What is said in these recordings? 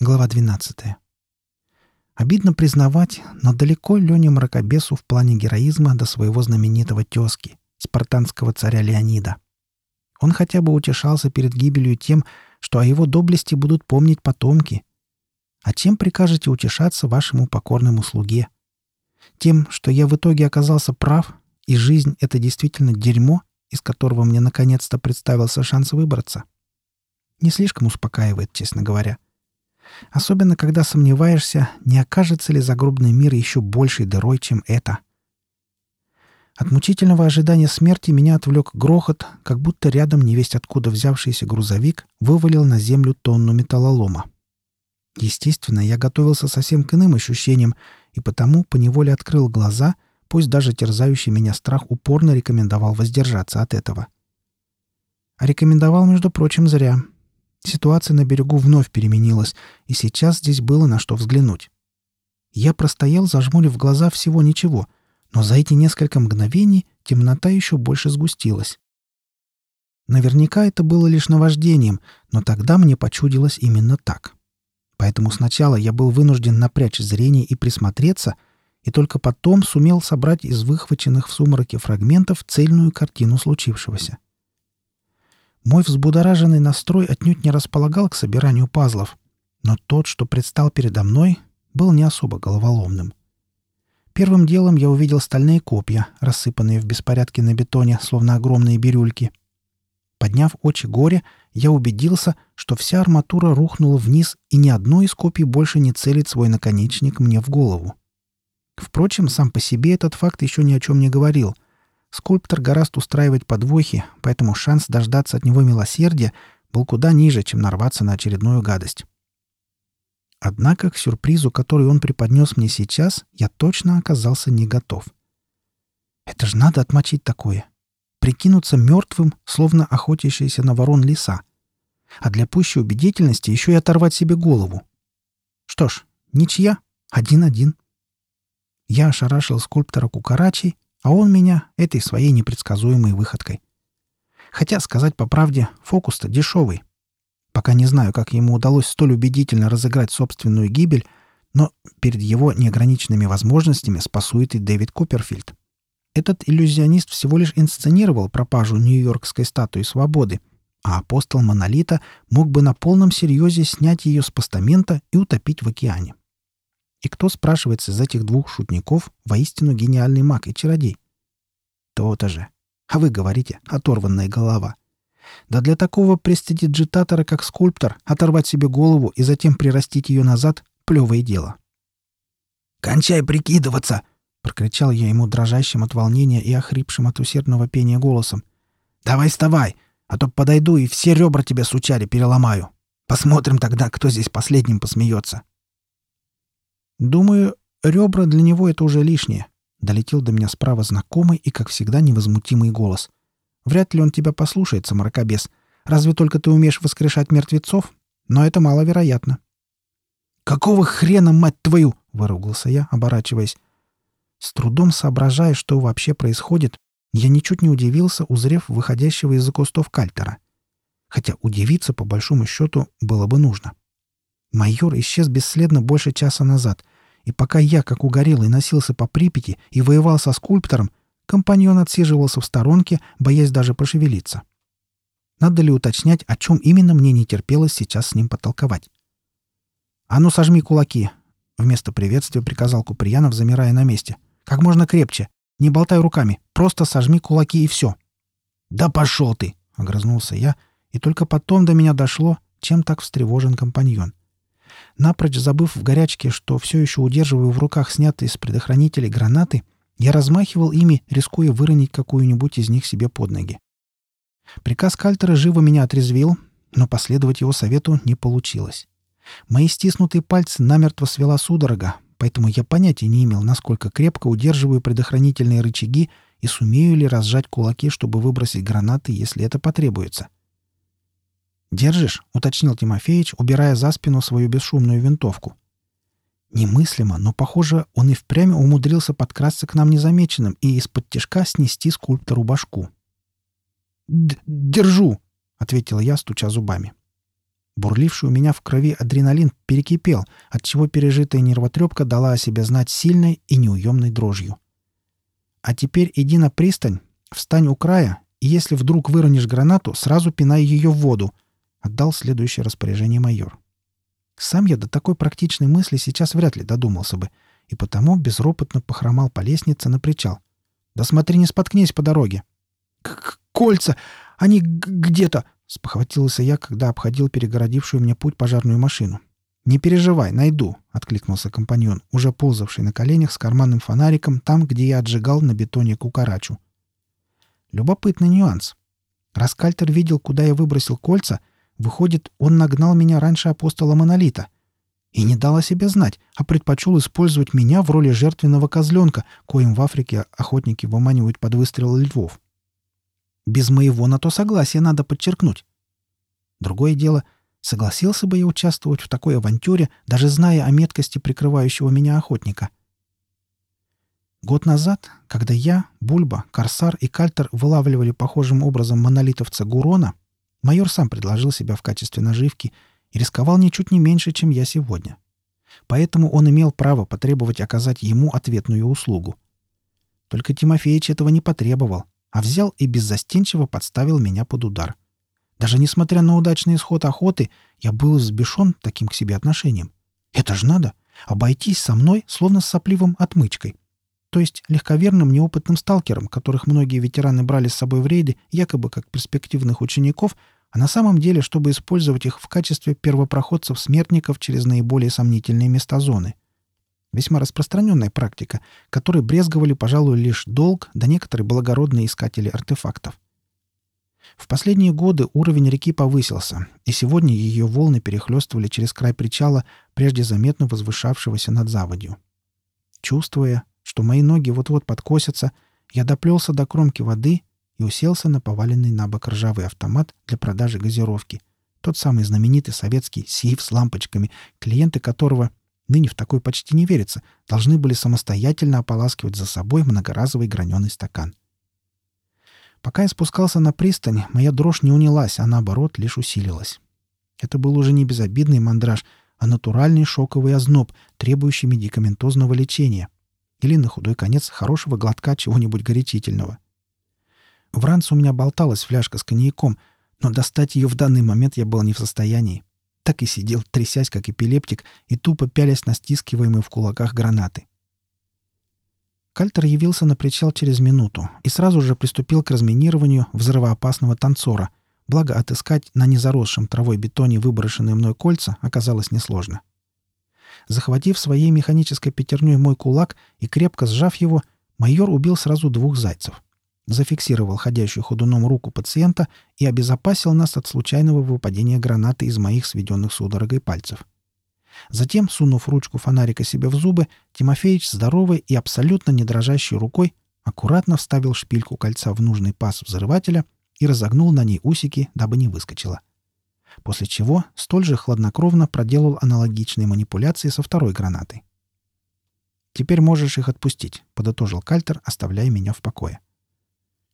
Глава 12. Обидно признавать, но далеко Лене Мракобесу в плане героизма до своего знаменитого тезки, спартанского царя Леонида. Он хотя бы утешался перед гибелью тем, что о его доблести будут помнить потомки. А чем прикажете утешаться вашему покорному слуге? Тем, что я в итоге оказался прав, и жизнь — это действительно дерьмо, из которого мне наконец-то представился шанс выбраться? Не слишком успокаивает, честно говоря. — Особенно, когда сомневаешься, не окажется ли загробный мир еще большей дырой, чем это. От мучительного ожидания смерти меня отвлек грохот, как будто рядом невесть откуда взявшийся грузовик вывалил на землю тонну металлолома. Естественно, я готовился совсем к иным ощущениям, и потому поневоле открыл глаза, пусть даже терзающий меня страх упорно рекомендовал воздержаться от этого. А рекомендовал, между прочим, зря — Ситуация на берегу вновь переменилась, и сейчас здесь было на что взглянуть. Я простоял, зажмурив глаза всего ничего, но за эти несколько мгновений темнота еще больше сгустилась. Наверняка это было лишь наваждением, но тогда мне почудилось именно так. Поэтому сначала я был вынужден напрячь зрение и присмотреться, и только потом сумел собрать из выхваченных в сумраке фрагментов цельную картину случившегося. Мой взбудораженный настрой отнюдь не располагал к собиранию пазлов, но тот, что предстал передо мной, был не особо головоломным. Первым делом я увидел стальные копья, рассыпанные в беспорядке на бетоне, словно огромные бирюльки. Подняв очи горе, я убедился, что вся арматура рухнула вниз, и ни одно из копий больше не целит свой наконечник мне в голову. Впрочем, сам по себе этот факт еще ни о чем не говорил — Скульптор гораст устраивать подвохи, поэтому шанс дождаться от него милосердия был куда ниже, чем нарваться на очередную гадость. Однако к сюрпризу, который он преподнес мне сейчас, я точно оказался не готов. Это же надо отмочить такое. Прикинуться мертвым, словно охотящийся на ворон лиса. А для пущей убедительности еще и оторвать себе голову. Что ж, ничья. Один-один. Я ошарашил скульптора Кукарачи а он меня этой своей непредсказуемой выходкой. Хотя, сказать по правде, фокус-то дешевый. Пока не знаю, как ему удалось столь убедительно разыграть собственную гибель, но перед его неограниченными возможностями спасует и Дэвид Куперфильд. Этот иллюзионист всего лишь инсценировал пропажу Нью-Йоркской статуи свободы, а апостол Монолита мог бы на полном серьезе снять ее с постамента и утопить в океане. И кто, спрашивается, из этих двух шутников воистину гениальный маг и чародей? То-то же. А вы говорите, оторванная голова. Да для такого престидиджитатора, как скульптор, оторвать себе голову и затем прирастить ее назад — плевое дело. «Кончай прикидываться!» — прокричал я ему дрожащим от волнения и охрипшим от усердного пения голосом. «Давай вставай, а то подойду и все ребра тебе сучари переломаю. Посмотрим тогда, кто здесь последним посмеется». Думаю, ребра для него это уже лишнее. Долетел до меня справа знакомый и, как всегда, невозмутимый голос. Вряд ли он тебя послушается, мракобес. Разве только ты умеешь воскрешать мертвецов? Но это маловероятно. «Какого хрена, мать твою!» — выругался я, оборачиваясь. С трудом соображая, что вообще происходит, я ничуть не удивился, узрев выходящего из-за кустов кальтера. Хотя удивиться, по большому счету, было бы нужно. Майор исчез бесследно больше часа назад, и пока я, как угорелый, носился по Припяти и воевал со скульптором, компаньон отсиживался в сторонке, боясь даже пошевелиться. Надо ли уточнять, о чем именно мне не терпелось сейчас с ним потолковать? «А ну, сожми кулаки!» — вместо приветствия приказал Куприянов, замирая на месте. «Как можно крепче. Не болтай руками. Просто сожми кулаки и все». «Да пошел ты!» — огрызнулся я, и только потом до меня дошло, чем так встревожен компаньон. Напрочь забыв в горячке, что все еще удерживаю в руках снятые с предохранителей гранаты, я размахивал ими, рискуя выронить какую-нибудь из них себе под ноги. Приказ Кальтера живо меня отрезвил, но последовать его совету не получилось. Мои стиснутые пальцы намертво свела судорога, поэтому я понятия не имел, насколько крепко удерживаю предохранительные рычаги и сумею ли разжать кулаки, чтобы выбросить гранаты, если это потребуется. — «Держишь?» — уточнил Тимофеич, убирая за спину свою бесшумную винтовку. Немыслимо, но, похоже, он и впрямь умудрился подкрасться к нам незамеченным и из-под тяжка снести скульптору башку. «Держу!» — ответил я, стуча зубами. Бурливший у меня в крови адреналин перекипел, отчего пережитая нервотрепка дала о себе знать сильной и неуемной дрожью. «А теперь иди на пристань, встань у края, и если вдруг выронишь гранату, сразу пинай ее в воду», — отдал следующее распоряжение майор. Сам я до такой практичной мысли сейчас вряд ли додумался бы, и потому безропотно похромал по лестнице на причал. «Да смотри, не споткнись по дороге!» «К «Кольца! Они где-то!» Спохватился я, когда обходил перегородившую мне путь пожарную машину. «Не переживай, найду», — откликнулся компаньон, уже ползавший на коленях с карманным фонариком там, где я отжигал на бетоне кукарачу. Любопытный нюанс. Раскальтер видел, куда я выбросил кольца. Выходит, он нагнал меня раньше апостола Монолита. И не дал о себе знать, а предпочел использовать меня в роли жертвенного козленка, коим в Африке охотники выманивают под выстрел львов. Без моего на то согласия надо подчеркнуть. Другое дело, согласился бы я участвовать в такой авантюре, даже зная о меткости прикрывающего меня охотника. Год назад, когда я, Бульба, Корсар и Кальтер вылавливали похожим образом монолитовца Гурона, майор сам предложил себя в качестве наживки и рисковал ничуть не меньше, чем я сегодня. Поэтому он имел право потребовать оказать ему ответную услугу. Только Тимофеич этого не потребовал, а взял и беззастенчиво подставил меня под удар. Даже несмотря на удачный исход охоты, я был взбешен таким к себе отношением. Это ж надо! Обойтись со мной, словно с сопливым отмычкой. То есть легковерным неопытным сталкером, которых многие ветераны брали с собой в рейды, якобы как перспективных учеников, а на самом деле, чтобы использовать их в качестве первопроходцев-смертников через наиболее сомнительные места зоны — Весьма распространенная практика, которой брезговали, пожалуй, лишь долг да некоторые благородные искатели артефактов. В последние годы уровень реки повысился, и сегодня ее волны перехлестывали через край причала, прежде заметно возвышавшегося над заводью. Чувствуя, что мои ноги вот-вот подкосятся, я доплелся до кромки воды и уселся на поваленный на бок ржавый автомат для продажи газировки. Тот самый знаменитый советский сейф с лампочками, клиенты которого ныне в такой почти не верится, должны были самостоятельно ополаскивать за собой многоразовый граненый стакан. Пока я спускался на пристань, моя дрожь не унялась, а наоборот лишь усилилась. Это был уже не безобидный мандраж, а натуральный шоковый озноб, требующий медикаментозного лечения. Или, на худой конец, хорошего глотка чего-нибудь горячительного. В ранце у меня болталась фляжка с коньяком, но достать ее в данный момент я был не в состоянии так и сидел, трясясь, как эпилептик, и тупо пялясь на стискиваемые в кулаках гранаты. Кальтер явился на причал через минуту и сразу же приступил к разминированию взрывоопасного танцора, благо отыскать на незаросшем травой бетоне выброшенные мной кольца оказалось несложно. Захватив своей механической пятерней мой кулак и крепко сжав его, майор убил сразу двух зайцев — зафиксировал ходящую ходуном руку пациента и обезопасил нас от случайного выпадения гранаты из моих сведенных судорогой пальцев. Затем, сунув ручку фонарика себе в зубы, Тимофеич здоровой и абсолютно не дрожащей рукой аккуратно вставил шпильку кольца в нужный паз взрывателя и разогнул на ней усики, дабы не выскочила. После чего столь же хладнокровно проделал аналогичные манипуляции со второй гранатой. «Теперь можешь их отпустить», — подытожил Кальтер, оставляя меня в покое.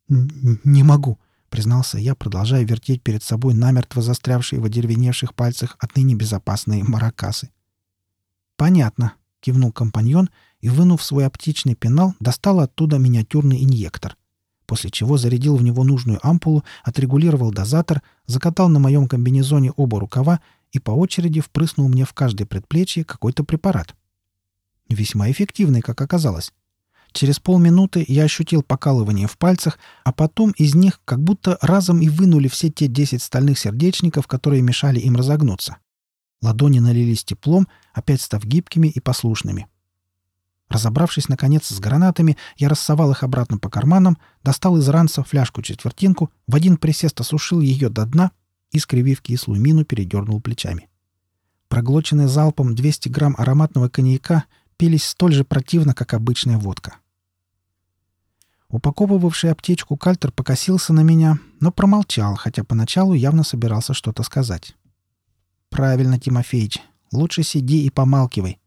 «Не могу», — признался я, продолжая вертеть перед собой намертво застрявшие в одеревеневших пальцах отныне безопасные маракасы. «Понятно», — кивнул компаньон и, вынув свой оптичный пенал, достал оттуда миниатюрный инъектор. После чего зарядил в него нужную ампулу, отрегулировал дозатор, закатал на моем комбинезоне оба рукава и по очереди впрыснул мне в каждое предплечье какой-то препарат. Весьма эффективный, как оказалось. Через полминуты я ощутил покалывание в пальцах, а потом из них как будто разом и вынули все те десять стальных сердечников, которые мешали им разогнуться. Ладони налились теплом, опять став гибкими и послушными. Разобравшись, наконец, с гранатами, я рассовал их обратно по карманам, достал из ранца фляжку-четвертинку, в один присест осушил ее до дна и, скривив кислую мину, передернул плечами. Проглоченные залпом 200 грамм ароматного коньяка пились столь же противно, как обычная водка. Упаковывавший аптечку Кальтер покосился на меня, но промолчал, хотя поначалу явно собирался что-то сказать. «Правильно, Тимофеич. Лучше сиди и помалкивай.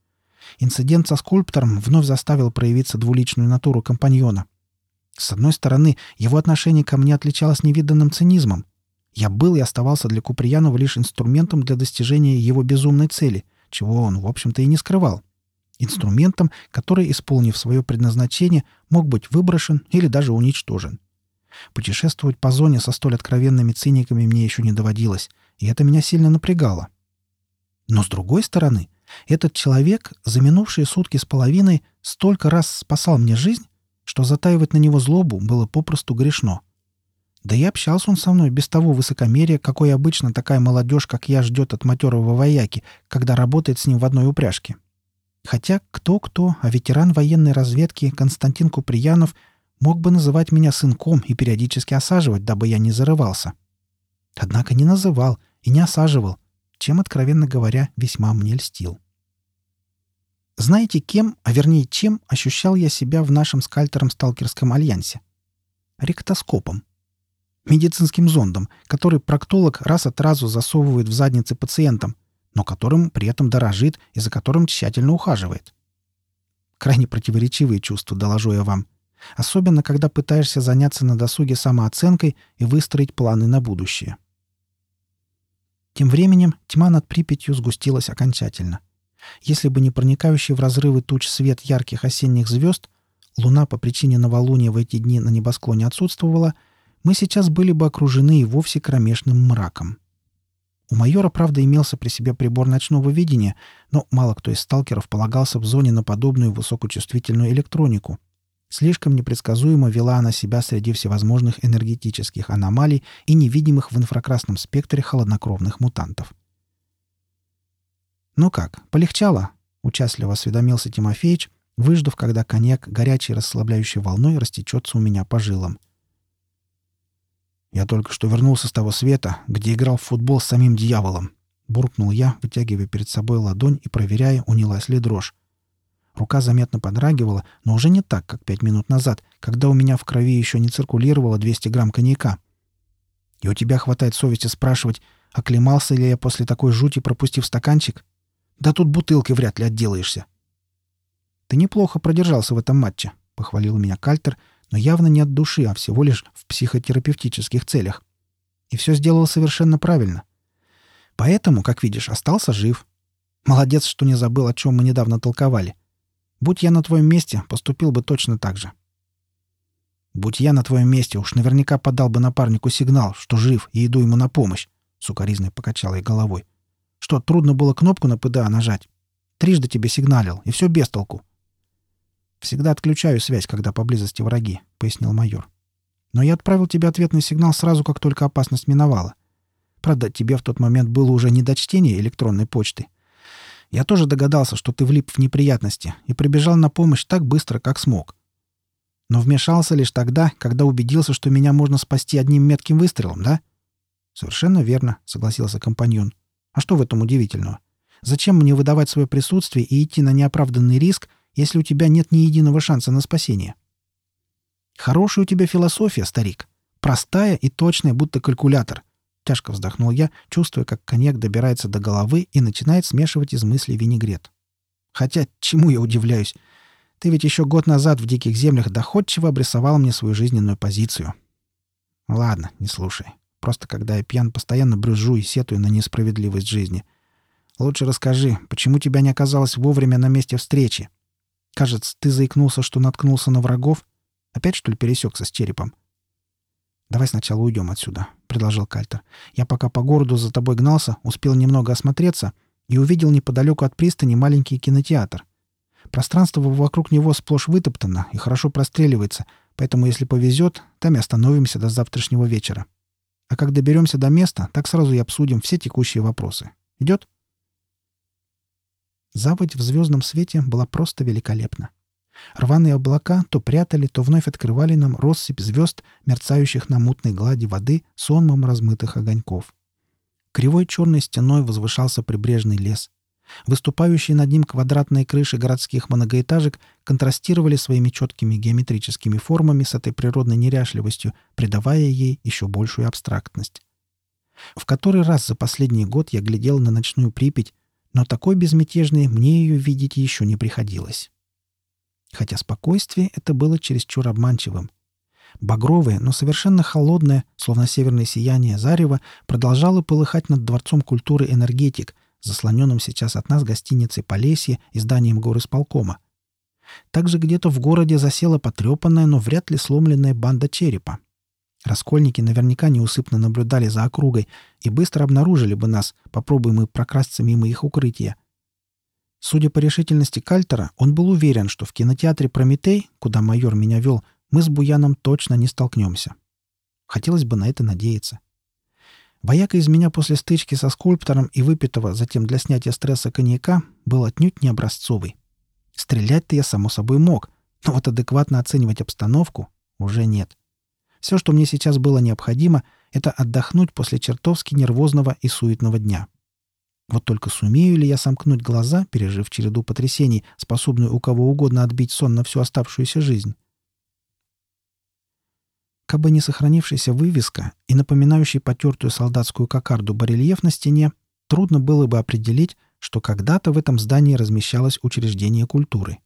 Инцидент со скульптором вновь заставил проявиться двуличную натуру компаньона. С одной стороны, его отношение ко мне отличалось невиданным цинизмом. Я был и оставался для Куприянова лишь инструментом для достижения его безумной цели, чего он, в общем-то, и не скрывал. Инструментом, который, исполнив свое предназначение, мог быть выброшен или даже уничтожен. Путешествовать по зоне со столь откровенными циниками мне еще не доводилось, и это меня сильно напрягало. Но с другой стороны, этот человек за минувшие сутки с половиной столько раз спасал мне жизнь, что затаивать на него злобу было попросту грешно. Да и общался он со мной без того высокомерия, какой обычно такая молодежь, как я, ждет от матерого вояки, когда работает с ним в одной упряжке. Хотя кто-кто, а ветеран военной разведки Константин Куприянов мог бы называть меня сынком и периодически осаживать, дабы я не зарывался. Однако не называл и не осаживал, чем, откровенно говоря, весьма мне льстил. Знаете, кем, а вернее чем, ощущал я себя в нашем с Кальтером сталкерском альянсе? Ректоскопом медицинским зондом, который проктолог раз от разу засовывает в задницы пациентам, но которым при этом дорожит и за которым тщательно ухаживает. Крайне противоречивые чувства, доложу я вам. Особенно, когда пытаешься заняться на досуге самооценкой и выстроить планы на будущее. Тем временем тьма над Припятью сгустилась окончательно. Если бы не проникающий в разрывы туч свет ярких осенних звезд, луна по причине новолуния в эти дни на небосклоне отсутствовала — мы сейчас были бы окружены и вовсе кромешным мраком. У майора, правда, имелся при себе прибор ночного видения, но мало кто из сталкеров полагался в зоне на подобную высокочувствительную электронику. Слишком непредсказуемо вела она себя среди всевозможных энергетических аномалий и невидимых в инфракрасном спектре холоднокровных мутантов. «Ну как, полегчало?» — участливо осведомился Тимофеич, выждав, когда коньяк горячей расслабляющей волной растечется у меня по жилам. «Я только что вернулся с того света, где играл в футбол с самим дьяволом», — буркнул я, вытягивая перед собой ладонь и проверяя, унялась ли дрожь. Рука заметно подрагивала, но уже не так, как пять минут назад, когда у меня в крови еще не циркулировало 200 грамм коньяка. И у тебя хватает совести спрашивать, оклемался ли я после такой жути, пропустив стаканчик? Да тут бутылкой вряд ли отделаешься. «Ты неплохо продержался в этом матче», — похвалил меня Кальтер, но явно не от души, а всего лишь в психотерапевтических целях. И все сделал совершенно правильно. Поэтому, как видишь, остался жив. Молодец, что не забыл, о чем мы недавно толковали. Будь я на твоем месте, поступил бы точно так же. Будь я на твоем месте, уж наверняка подал бы напарнику сигнал, что жив, и иду ему на помощь, — сукоризной покачала я головой. Что, трудно было кнопку на ПДА нажать? Трижды тебе сигналил, и все без толку. «Всегда отключаю связь, когда поблизости враги», — пояснил майор. «Но я отправил тебе ответный сигнал сразу, как только опасность миновала. Правда, тебе в тот момент было уже не до чтения электронной почты. Я тоже догадался, что ты влип в неприятности и прибежал на помощь так быстро, как смог. Но вмешался лишь тогда, когда убедился, что меня можно спасти одним метким выстрелом, да?» «Совершенно верно», — согласился компаньон. «А что в этом удивительного? Зачем мне выдавать свое присутствие и идти на неоправданный риск, если у тебя нет ни единого шанса на спасение? Хорошая у тебя философия, старик. Простая и точная, будто калькулятор. Тяжко вздохнул я, чувствуя, как коньяк добирается до головы и начинает смешивать из мыслей винегрет. Хотя, чему я удивляюсь? Ты ведь еще год назад в диких землях доходчиво обрисовал мне свою жизненную позицию. Ладно, не слушай. Просто когда я пьян, постоянно брюзжу и сетую на несправедливость жизни. Лучше расскажи, почему тебя не оказалось вовремя на месте встречи? Кажется, ты заикнулся, что наткнулся на врагов. Опять, что ли, пересекся с черепом? «Давай сначала уйдем отсюда», — предложил Кальтер. «Я пока по городу за тобой гнался, успел немного осмотреться и увидел неподалеку от пристани маленький кинотеатр. Пространство вокруг него сплошь вытоптано и хорошо простреливается, поэтому, если повезет, там и остановимся до завтрашнего вечера. А как доберемся до места, так сразу и обсудим все текущие вопросы. Идет?» Заводь в звездном свете была просто великолепна. Рваные облака то прятали, то вновь открывали нам россыпь звезд, мерцающих на мутной глади воды сонмом размытых огоньков. Кривой черной стеной возвышался прибрежный лес. Выступающие над ним квадратные крыши городских многоэтажек контрастировали своими четкими геометрическими формами с этой природной неряшливостью, придавая ей еще большую абстрактность. В который раз за последний год я глядел на ночную Припять, но такой безмятежной мне ее видеть еще не приходилось. Хотя спокойствие это было чересчур обманчивым. Багровое, но совершенно холодное, словно северное сияние зарево, продолжало полыхать над Дворцом культуры «Энергетик», заслоненным сейчас от нас гостиницей «Полесье» и зданием горисполкома. Также где-то в городе засела потрепанная, но вряд ли сломленная банда черепа. Раскольники наверняка неусыпно наблюдали за округой и быстро обнаружили бы нас, попробуем мы прокрасться мимо их укрытия. Судя по решительности Кальтера, он был уверен, что в кинотеатре «Прометей», куда майор меня вел, мы с Буяном точно не столкнемся. Хотелось бы на это надеяться. Вояка из меня после стычки со скульптором и выпитого затем для снятия стресса коньяка был отнюдь не образцовый. Стрелять-то я, само собой, мог, но вот адекватно оценивать обстановку уже нет. Все, что мне сейчас было необходимо, это отдохнуть после чертовски нервозного и суетного дня. Вот только сумею ли я сомкнуть глаза, пережив череду потрясений, способную у кого угодно отбить сон на всю оставшуюся жизнь? Кабы не сохранившаяся вывеска и напоминающий потертую солдатскую кокарду барельеф на стене, трудно было бы определить, что когда-то в этом здании размещалось учреждение культуры.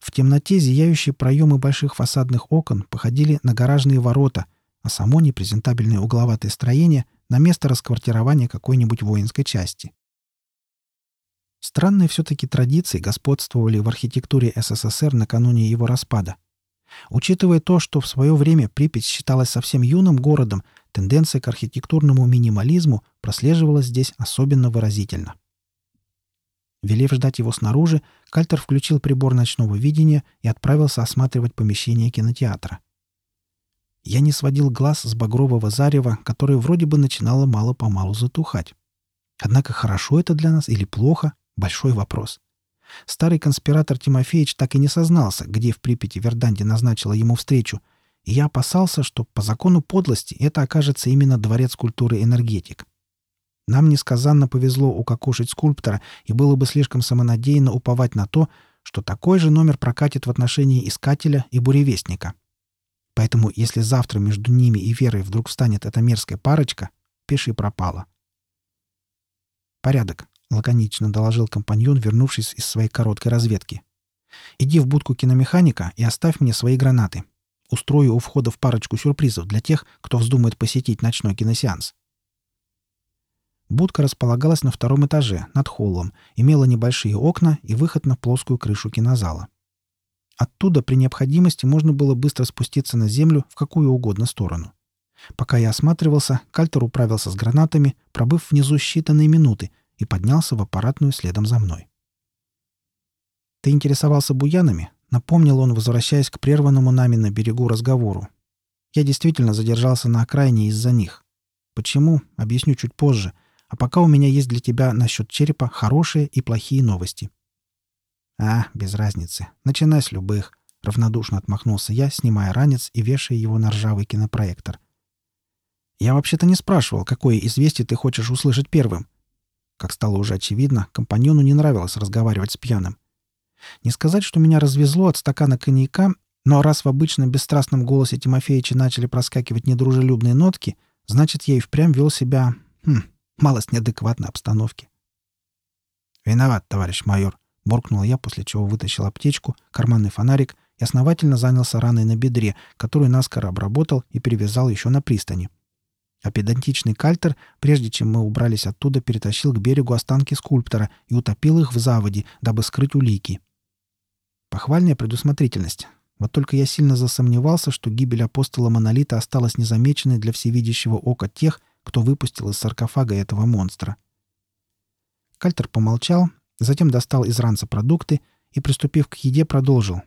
В темноте зияющие проемы больших фасадных окон походили на гаражные ворота, а само непрезентабельное угловатое строение — на место расквартирования какой-нибудь воинской части. Странные все-таки традиции господствовали в архитектуре СССР накануне его распада. Учитывая то, что в свое время Припять считалась совсем юным городом, тенденция к архитектурному минимализму прослеживалась здесь особенно выразительно. Велев ждать его снаружи, Кальтер включил прибор ночного видения и отправился осматривать помещение кинотеатра. Я не сводил глаз с багрового зарева, которое вроде бы начинало мало-помалу затухать. Однако хорошо это для нас или плохо — большой вопрос. Старый конспиратор Тимофеевич так и не сознался, где в Припяти Верданди назначила ему встречу, и я опасался, что по закону подлости это окажется именно дворец культуры «Энергетик». Нам несказанно повезло укокошить скульптора, и было бы слишком самонадеянно уповать на то, что такой же номер прокатит в отношении искателя и буревестника — Поэтому если завтра между ними и Верой вдруг встанет эта мерзкая парочка, пиши пропало. «Порядок», — лаконично доложил компаньон, вернувшись из своей короткой разведки. «Иди в будку киномеханика и оставь мне свои гранаты. Устрою у входа в парочку сюрпризов для тех, кто вздумает посетить ночной киносеанс». Будка располагалась на втором этаже, над холлом, имела небольшие окна и выход на плоскую крышу кинозала. Оттуда при необходимости можно было быстро спуститься на землю в какую угодно сторону. Пока я осматривался, Кальтер управился с гранатами, пробыв внизу считанные минуты, и поднялся в аппаратную следом за мной. «Ты интересовался буянами?» — напомнил он, возвращаясь к прерванному нами на берегу разговору. «Я действительно задержался на окраине из-за них. Почему? Объясню чуть позже. А пока у меня есть для тебя насчет черепа хорошие и плохие новости. «А, без разницы. Начинай с любых», — равнодушно отмахнулся я, снимая ранец и вешая его на ржавый кинопроектор. «Я вообще-то не спрашивал, какое известие ты хочешь услышать первым». Как стало уже очевидно, компаньону не нравилось разговаривать с пьяным. Не сказать, что меня развезло от стакана коньяка, но раз в обычном бесстрастном голосе Тимофеича начали проскакивать недружелюбные нотки, значит, я и впрямь вел себя... Хм, малость неадекватной обстановки. «Виноват, товарищ майор», буркнул я, после чего вытащил аптечку, карманный фонарик и основательно занялся раной на бедре, которую наскоро обработал и перевязал еще на пристани. А педантичный кальтер, прежде чем мы убрались оттуда, перетащил к берегу останки скульптора и утопил их в заводе, дабы скрыть улики. Похвальная предусмотрительность. Вот только я сильно засомневался, что гибель апостола Монолита осталась незамеченной для всевидящего ока тех, кто выпустил из саркофага этого монстра. Кальтер помолчал, Затем достал из ранца продукты и, приступив к еде, продолжил.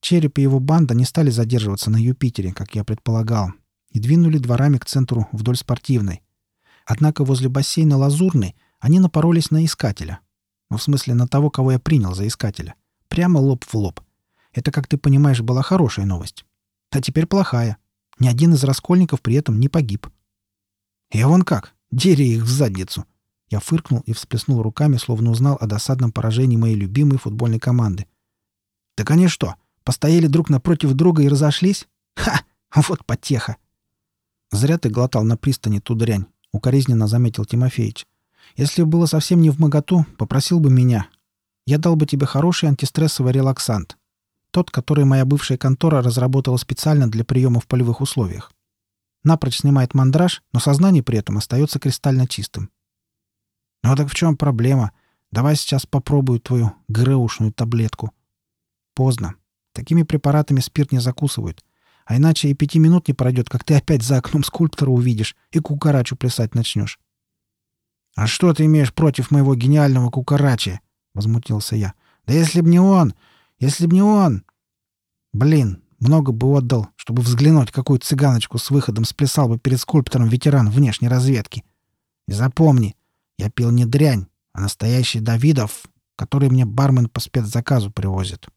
Череп и его банда не стали задерживаться на Юпитере, как я предполагал, и двинули дворами к центру вдоль спортивной. Однако возле бассейна Лазурный они напоролись на искателя. Ну, в смысле, на того, кого я принял за искателя. Прямо лоб в лоб. Это, как ты понимаешь, была хорошая новость. А теперь плохая. Ни один из раскольников при этом не погиб. Я вон как, дери их в задницу. Я фыркнул и всплеснул руками, словно узнал о досадном поражении моей любимой футбольной команды. «Так они что, постояли друг напротив друга и разошлись? Ха! Вот потеха!» «Зря ты глотал на пристани ту дрянь», — укоризненно заметил Тимофеич. «Если было совсем не в моготу, попросил бы меня. Я дал бы тебе хороший антистрессовый релаксант. Тот, который моя бывшая контора разработала специально для приема в полевых условиях. Напрочь снимает мандраж, но сознание при этом остается кристально чистым. Ну так в чем проблема? Давай сейчас попробую твою ГРУшную таблетку. Поздно. Такими препаратами спирт не закусывают. А иначе и пяти минут не пройдет, как ты опять за окном скульптора увидишь и кукарачу плясать начнешь. «А что ты имеешь против моего гениального кукарачи?» — возмутился я. «Да если б не он! Если б не он!» «Блин, много бы отдал, чтобы взглянуть, какую цыганочку с выходом сплясал бы перед скульптором ветеран внешней разведки. И запомни, я пил не дрянь, а настоящий Давидов, который мне бармен по спецзаказу привозит.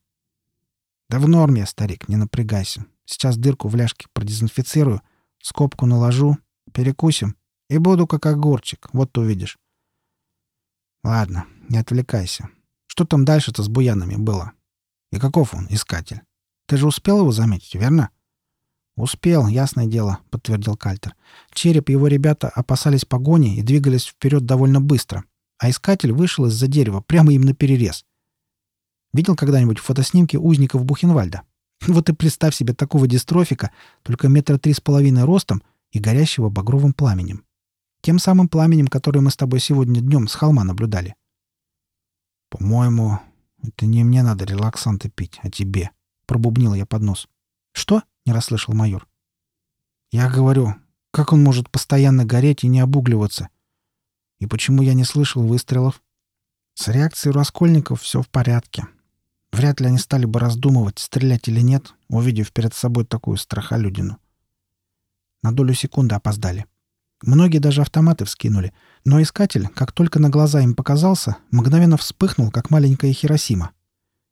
Да в норме, старик, не напрягайся. Сейчас дырку в ляжке продезинфицирую, скобку наложу, перекусим и буду как огурчик, вот увидишь. Ладно, не отвлекайся. Что там дальше-то с буянами было? И каков он, искатель? Ты же успел его заметить, верно? «Успел, ясное дело», — подтвердил Кальтер. Череп и его ребята опасались погони и двигались вперед довольно быстро, а искатель вышел из-за дерева прямо им на перерез. Видел когда-нибудь фотоснимки узников Бухенвальда? Вот и представь себе такого дистрофика, только метра три с половиной ростом и горящего багровым пламенем. Тем самым пламенем, которое мы с тобой сегодня днем с холма наблюдали. «По-моему, это не мне надо релаксанты пить, а тебе», — пробубнил я под нос. «Что?» — не расслышал майор. «Я говорю, как он может постоянно гореть и не обугливаться? И почему я не слышал выстрелов?» «С реакцией раскольников все в порядке. Вряд ли они стали бы раздумывать, стрелять или нет, увидев перед собой такую страхолюдину. На долю секунды опоздали. Многие даже автоматы вскинули, но искатель, как только на глаза им показался, мгновенно вспыхнул, как маленькая Хиросима.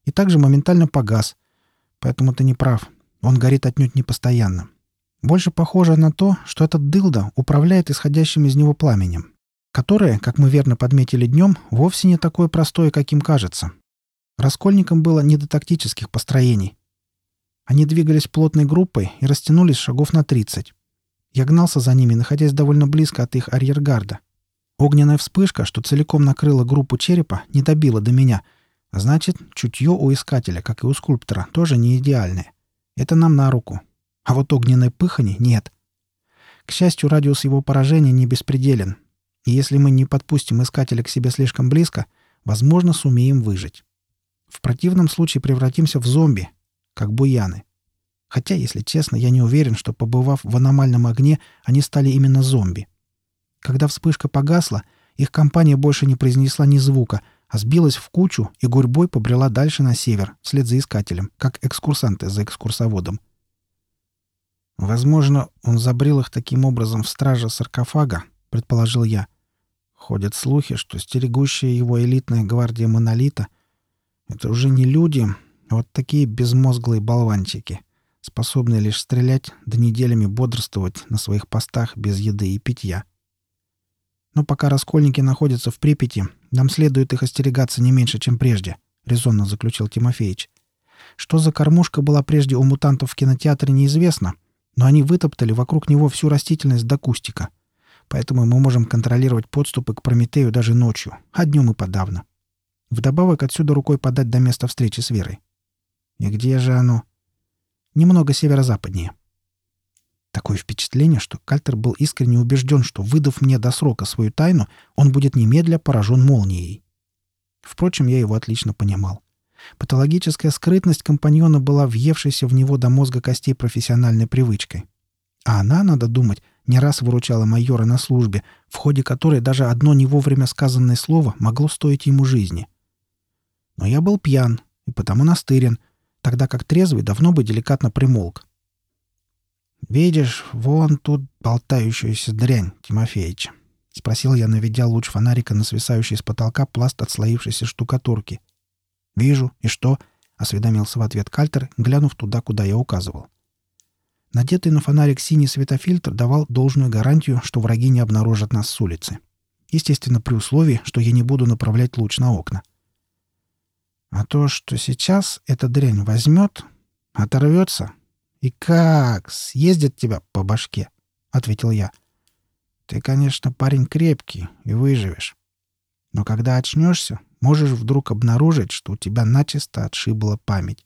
И также моментально погас. Поэтому ты не прав. Он горит отнюдь не постоянно. Больше похоже на то, что этот дылда управляет исходящим из него пламенем, которое, как мы верно подметили днем, вовсе не такое простое, каким кажется. Раскольникам было не до тактических построений. Они двигались плотной группой и растянулись шагов на 30. Я гнался за ними, находясь довольно близко от их арьергарда. Огненная вспышка, что целиком накрыла группу черепа, не добила до меня. Значит, чутье у искателя, как и у скульптора, тоже не идеальное. Это нам на руку. А вот огненной пыхани нет. К счастью, радиус его поражения не беспределен. И если мы не подпустим искателя к себе слишком близко, возможно, сумеем выжить. В противном случае превратимся в зомби, как буяны. Хотя, если честно, я не уверен, что, побывав в аномальном огне, они стали именно зомби. Когда вспышка погасла, их компания больше не произнесла ни звука, а сбилась в кучу и гурьбой побрела дальше на север, вслед за искателем, как экскурсанты за экскурсоводом. «Возможно, он забрил их таким образом в страже саркофага», — предположил я. Ходят слухи, что стерегущая его элитная гвардия Монолита — это уже не люди, а вот такие безмозглые болванчики, способные лишь стрелять да неделями бодрствовать на своих постах без еды и питья. Но пока раскольники находятся в Припяти, нам следует их остерегаться не меньше, чем прежде, — резонно заключил Тимофеич. Что за кормушка была прежде у мутантов в кинотеатре, неизвестно, но они вытоптали вокруг него всю растительность до кустика. Поэтому мы можем контролировать подступы к Прометею даже ночью, а днем и подавно. Вдобавок отсюда рукой подать до места встречи с Верой. И где же оно? Немного северо-западнее. Такое впечатление, что Кальтер был искренне убежден, что, выдав мне до срока свою тайну, он будет немедля поражен молнией. Впрочем, я его отлично понимал. Патологическая скрытность компаньона была въевшейся в него до мозга костей профессиональной привычкой. А она, надо думать, не раз выручала майора на службе, в ходе которой даже одно не вовремя сказанное слово могло стоить ему жизни — но я был пьян и потому настырен, тогда как трезвый давно бы деликатно примолк. «Видишь, вон тут болтающуюся дрянь, Тимофеич», — спросил я, наведя луч фонарика на свисающий с потолка пласт отслоившейся штукатурки. «Вижу. И что?» — осведомился в ответ Кальтер, глянув туда, куда я указывал. Надетый на фонарик синий светофильтр давал должную гарантию, что враги не обнаружат нас с улицы. Естественно, при условии, что я не буду направлять луч на окна. А то, что сейчас эта дрянь возьмет, оторвется и как съездит тебя по башке, — ответил я. Ты, конечно, парень крепкий и выживешь. Но когда очнешься, можешь вдруг обнаружить, что у тебя начисто отшибла память.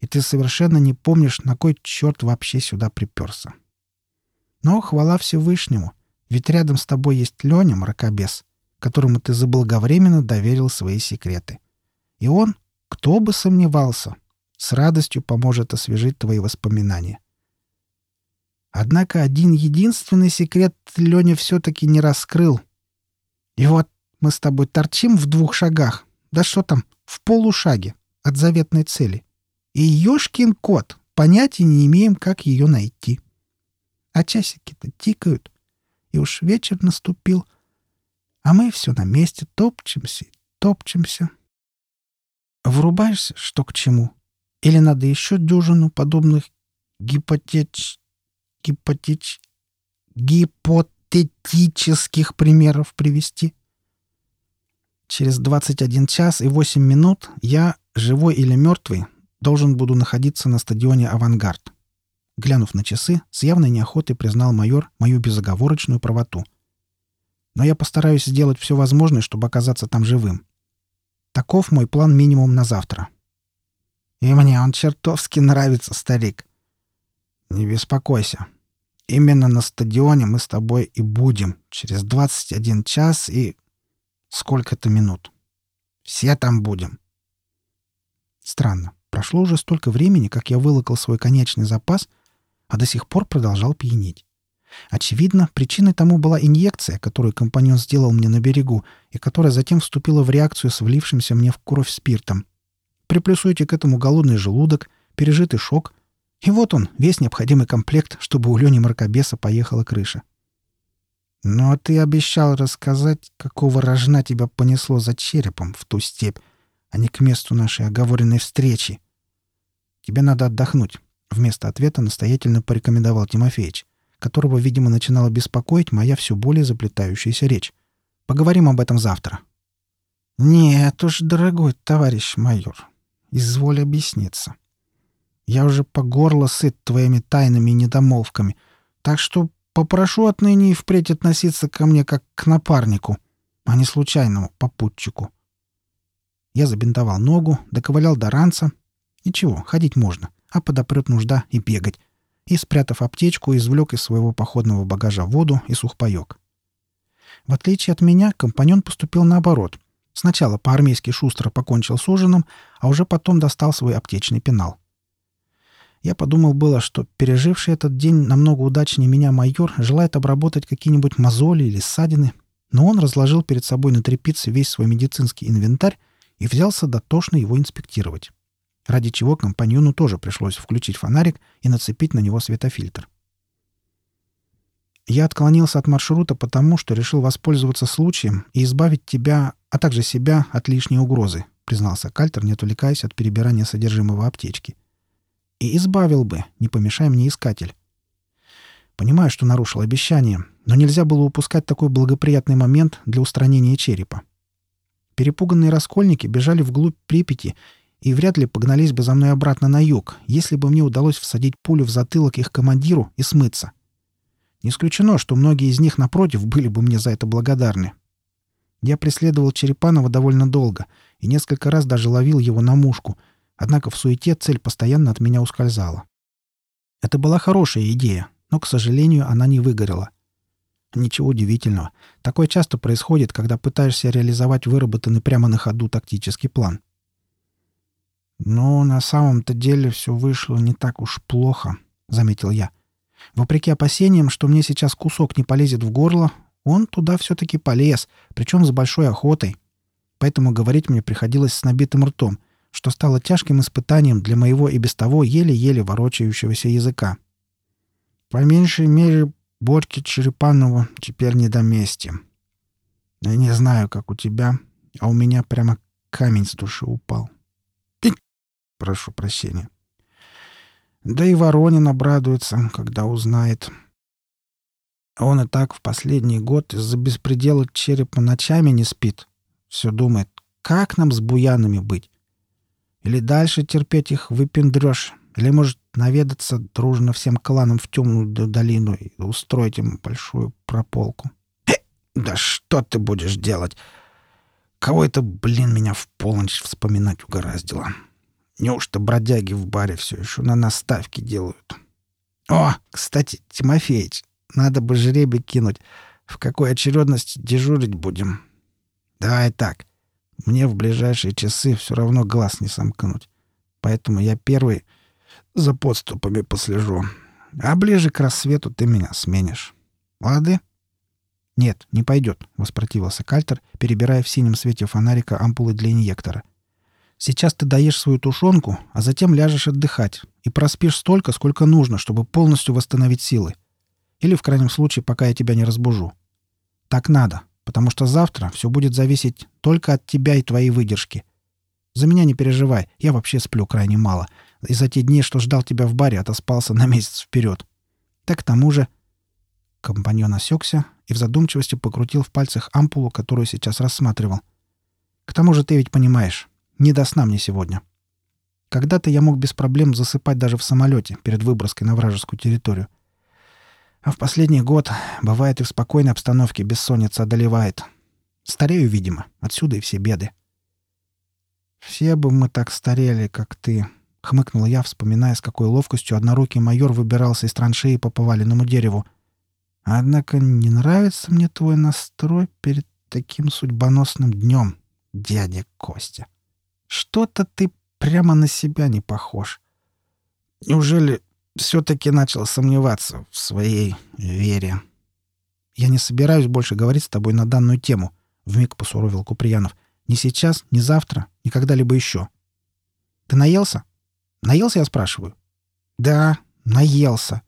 и ты совершенно не помнишь, на кой черт вообще сюда приперся. Но хвала Всевышнему, ведь рядом с тобой есть Леня, мракобес, которому ты заблаговременно доверил свои секреты. И он, кто бы сомневался, с радостью поможет освежить твои воспоминания. Однако один единственный секрет Леня все-таки не раскрыл. И вот мы с тобой торчим в двух шагах, да что там, в полушаге от заветной цели. И ёшкин кот, понятия не имеем, как ее найти. А часики-то тикают, и уж вечер наступил, а мы все на месте топчемся, топчемся. Врубаешься, что к чему? Или надо еще дюжину подобных гипотеч... гипотеч... гипотетических примеров привести? Через 21 час и 8 минут я, живой или мертвый, должен буду находиться на стадионе «Авангард». Глянув на часы, с явной неохотой признал майор мою безоговорочную правоту. Но я постараюсь сделать все возможное, чтобы оказаться там живым. Таков мой план минимум на завтра. И мне он чертовски нравится, старик. Не беспокойся. Именно на стадионе мы с тобой и будем через 21 час и... Сколько-то минут. Все там будем. Странно. Прошло уже столько времени, как я вылокал свой конечный запас, а до сих пор продолжал пьянеть. Очевидно, причиной тому была инъекция, которую компаньон сделал мне на берегу, и которая затем вступила в реакцию с влившимся мне в кровь спиртом. Приплюсуйте к этому голодный желудок, пережитый шок, и вот он, весь необходимый комплект, чтобы у Лени Маркобеса поехала крыша. «Ну а ты обещал рассказать, какого рожна тебя понесло за черепом в ту степь, а не к месту нашей оговоренной встречи. Тебе надо отдохнуть», — вместо ответа настоятельно порекомендовал Тимофеич, которого, видимо, начинала беспокоить моя все более заплетающаяся речь. «Поговорим об этом завтра». «Нет уж, дорогой товарищ майор, изволь объясниться. Я уже по горло сыт твоими тайными недомолвками, так что Попрошу отныне и впредь относиться ко мне как к напарнику, а не случайному попутчику. Я забинтовал ногу, доковылял до ранца. Ничего, ходить можно, а подопрет нужда и бегать. И, спрятав аптечку, извлек из своего походного багажа воду и сухпайок. В отличие от меня, компаньон поступил наоборот. Сначала по-армейски шустро покончил с ужином, а уже потом достал свой аптечный пенал. Я подумал было, что переживший этот день намного удачнее меня майор желает обработать какие-нибудь мозоли или ссадины, но он разложил перед собой на тряпице весь свой медицинский инвентарь и взялся дотошно его инспектировать. Ради чего компаньону тоже пришлось включить фонарик и нацепить на него светофильтр. «Я отклонился от маршрута потому, что решил воспользоваться случаем и избавить тебя, а также себя от лишней угрозы», признался Кальтер, не отвлекаясь от перебирания содержимого аптечки. И избавил бы, не помешай мне искатель. Понимаю, что нарушил обещание, но нельзя было упускать такой благоприятный момент для устранения черепа. Перепуганные раскольники бежали вглубь Припяти и вряд ли погнались бы за мной обратно на юг, если бы мне удалось всадить пулю в затылок их командиру и смыться. Не исключено, что многие из них, напротив, были бы мне за это благодарны. Я преследовал Черепанова довольно долго и несколько раз даже ловил его на мушку — Однако в суете цель постоянно от меня ускользала. Это была хорошая идея, но, к сожалению, она не выгорела. Ничего удивительного. Такое часто происходит, когда пытаешься реализовать выработанный прямо на ходу тактический план. «Но на самом-то деле все вышло не так уж плохо», — заметил я. Вопреки опасениям, что мне сейчас кусок не полезет в горло, он туда все-таки полез, причем с большой охотой. Поэтому говорить мне приходилось с набитым ртом — что стало тяжким испытанием для моего и без того еле-еле ворочающегося языка. По меньшей мере, Борьке Черепанову теперь не до мести. Я не знаю, как у тебя, а у меня прямо камень с души упал. И... Прошу прощения. Да и Воронин обрадуется, когда узнает. Он и так в последний год из-за беспредела черепа ночами не спит. Все думает, как нам с буянами быть? Или дальше терпеть их выпендрёж, или, может, наведаться дружно всем кланам в темную долину и устроить им большую прополку. Э, да что ты будешь делать? Кого это, блин, меня в полночь вспоминать угораздило? Неужто бродяги в баре все еще на наставки делают? О, кстати, Тимофеич, надо бы жребий кинуть. В какой очередности дежурить будем? Давай так. Мне в ближайшие часы все равно глаз не сомкнуть. Поэтому я первый за подступами послежу. А ближе к рассвету ты меня сменишь. Лады? Нет, не пойдет, воспротивился Кальтер, перебирая в синем свете фонарика ампулы для инъектора. Сейчас ты доешь свою тушенку, а затем ляжешь отдыхать и проспишь столько, сколько нужно, чтобы полностью восстановить силы. Или, в крайнем случае, пока я тебя не разбужу. Так надо, потому что завтра все будет зависеть только от тебя и твоей выдержки. За меня не переживай, я вообще сплю крайне мало. И за те дни, что ждал тебя в баре, отоспался на месяц вперед. Так к тому же...» Компаньон осекся и в задумчивости покрутил в пальцах ампулу, которую сейчас рассматривал. «К тому же ты ведь понимаешь, не до сна мне сегодня. Когда-то я мог без проблем засыпать даже в самолете перед выброской на вражескую территорию. А в последний год, бывает и в спокойной обстановке, бессонница одолевает. Старею, видимо. Отсюда и все беды. «Все бы мы так старели, как ты», — хмыкнул я, вспоминая, с какой ловкостью однорукий майор выбирался из траншеи по поваленному дереву. «Однако не нравится мне твой настрой перед таким судьбоносным днем, дядя Костя. Что-то ты прямо на себя не похож. Неужели все-таки начал сомневаться в своей вере. «Я не собираюсь больше говорить с тобой на данную тему», — вмиг посуровил Куприянов. «Ни сейчас, ни завтра, ни когда-либо еще». «Ты наелся?» «Наелся, я спрашиваю?» «Да, наелся».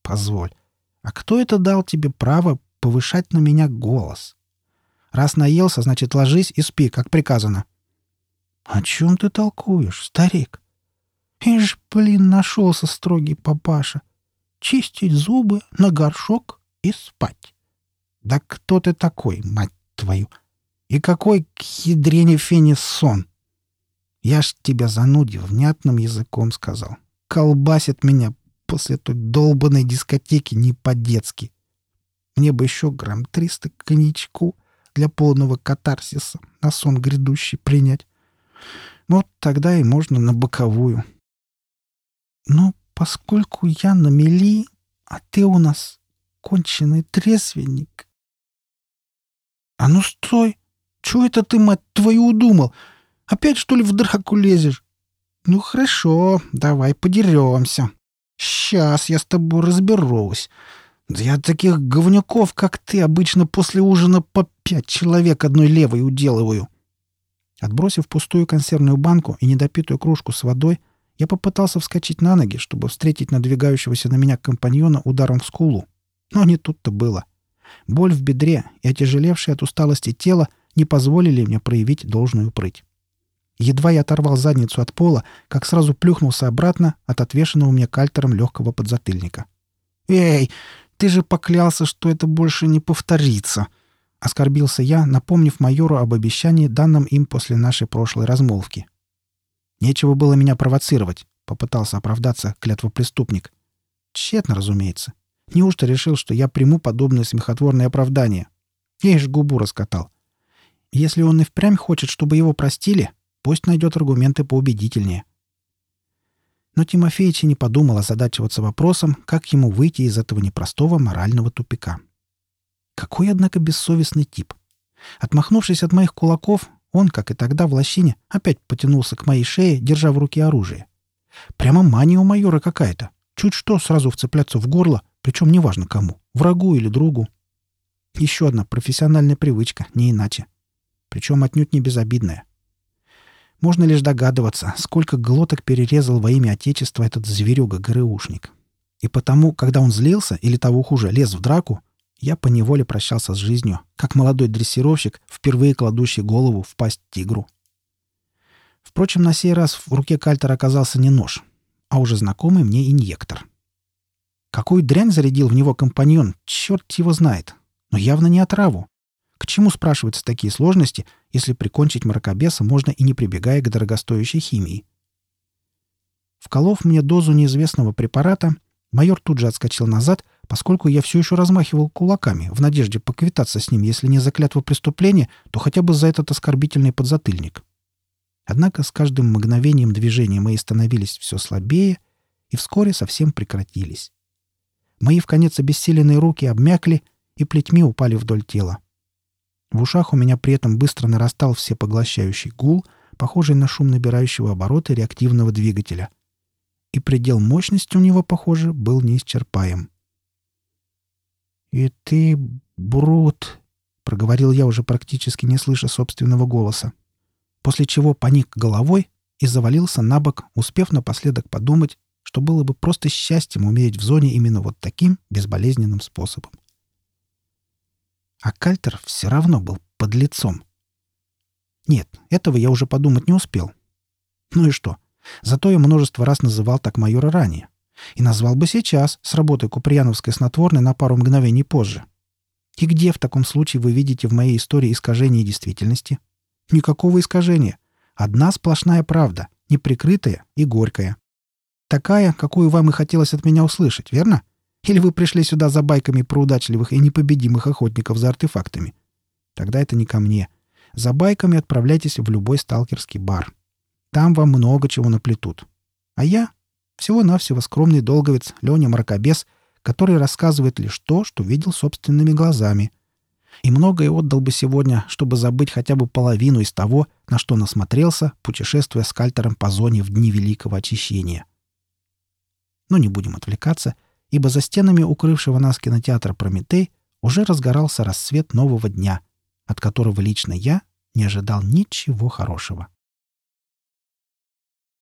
«Позволь, а кто это дал тебе право повышать на меня голос?» «Раз наелся, значит, ложись и спи, как приказано». «О чем ты толкуешь, старик?» Ишь, блин, нашелся строгий папаша. Чистить зубы, на горшок и спать. Да кто ты такой, мать твою? И какой к ядрене фене сон? Я ж тебя занудил, внятным языком сказал. Колбасит меня после той долбанной дискотеки не по-детски. Мне бы еще грамм триста коньячку для полного катарсиса на сон грядущий принять. Вот тогда и можно на боковую. Но поскольку я на мели, а ты у нас конченый трезвенник... А ну стой! Чего это ты, мать твою, удумал? Опять, что ли, в драку лезешь? Ну хорошо, давай подеремся. Сейчас я с тобой разберусь. Да я таких говнюков, как ты, обычно после ужина по пять человек одной левой уделываю. Отбросив пустую консервную банку и недопитую кружку с водой, я попытался вскочить на ноги, чтобы встретить надвигающегося на меня компаньона ударом в скулу. Но не тут-то было. Боль в бедре и отяжелевшее от усталости тело не позволили мне проявить должную прыть. Едва я оторвал задницу от пола, как сразу плюхнулся обратно от отвешенного мне кальтером легкого подзатыльника. «Эй, ты же поклялся, что это больше не повторится!» — оскорбился я, напомнив майору об обещании, данном им после нашей прошлой размолвки. Нечего было меня провоцировать, попытался оправдаться клятвопреступник. Тщетно, разумеется. Неужто решил, что я приму подобное смехотворное оправдание? Ж губу раскатал. Если он и впрямь хочет, чтобы его простили, пусть найдет аргументы поубедительнее. Но Тимофеич и не подумал озадачиваться вопросом, как ему выйти из этого непростого морального тупика. Какой, однако, бессовестный тип. Отмахнувшись от моих кулаков, он, как и тогда в лощине, опять потянулся к моей шее, держа в руке оружие. Прямо мания у майора какая-то. Чуть что, сразу вцепляться в горло, причем неважно кому, врагу или другу. Еще одна профессиональная привычка, не иначе. Причем отнюдь не безобидная. Можно лишь догадываться, сколько глоток перерезал во имя Отечества этот зверюга-ГРУшник. И потому, когда он злился, или того хуже, лез в драку, я поневоле прощался с жизнью, как молодой дрессировщик, впервые кладущий голову в пасть тигру. Впрочем, на сей раз в руке Кальтера оказался не нож, а уже знакомый мне инъектор. Какую дрянь зарядил в него компаньон, черт его знает. Но явно не отраву. К чему спрашиваются такие сложности, если прикончить мракобеса можно и не прибегая к дорогостоящей химии? Вколов мне дозу неизвестного препарата, майор тут же отскочил назад — поскольку я все еще размахивал кулаками, в надежде поквитаться с ним, если не за клятву преступления, то хотя бы за этот оскорбительный подзатыльник. Однако с каждым мгновением движения мои становились все слабее и вскоре совсем прекратились. Мои в конец обессиленные руки обмякли и плетьми упали вдоль тела. В ушах у меня при этом быстро нарастал всепоглощающий гул, похожий на шум набирающего обороты реактивного двигателя. И предел мощности у него, похоже, был неисчерпаем. «И ты, Брут!» — проговорил я, уже практически не слыша собственного голоса. После чего поник головой и завалился на бок, успев напоследок подумать, что было бы просто счастьем умереть в зоне именно вот таким безболезненным способом. А Кальтер все равно был под лицом. Нет, этого я уже подумать не успел. Ну и что? Зато я множество раз называл так майора ранее. И назвал бы сейчас, с работой Куприяновской снотворной на пару мгновений позже. И где в таком случае вы видите в моей истории искажение действительности? Никакого искажения. Одна сплошная правда, неприкрытая и горькая. Такая, какую вам и хотелось от меня услышать, верно? Или вы пришли сюда за байками про удачливых и непобедимых охотников за артефактами? Тогда это не ко мне. За байками отправляйтесь в любой сталкерский бар. Там вам много чего наплетут. А я всего-навсего скромный долговец Леня Мракобес, который рассказывает лишь то, что видел собственными глазами. И многое отдал бы сегодня, чтобы забыть хотя бы половину из того, на что насмотрелся, путешествуя с кальтером по зоне в дни Великого Очищения. Но не будем отвлекаться — ибо за стенами укрывшего нас кинотеатра «Прометей» уже разгорался рассвет нового дня, от которого лично я не ожидал ничего хорошего.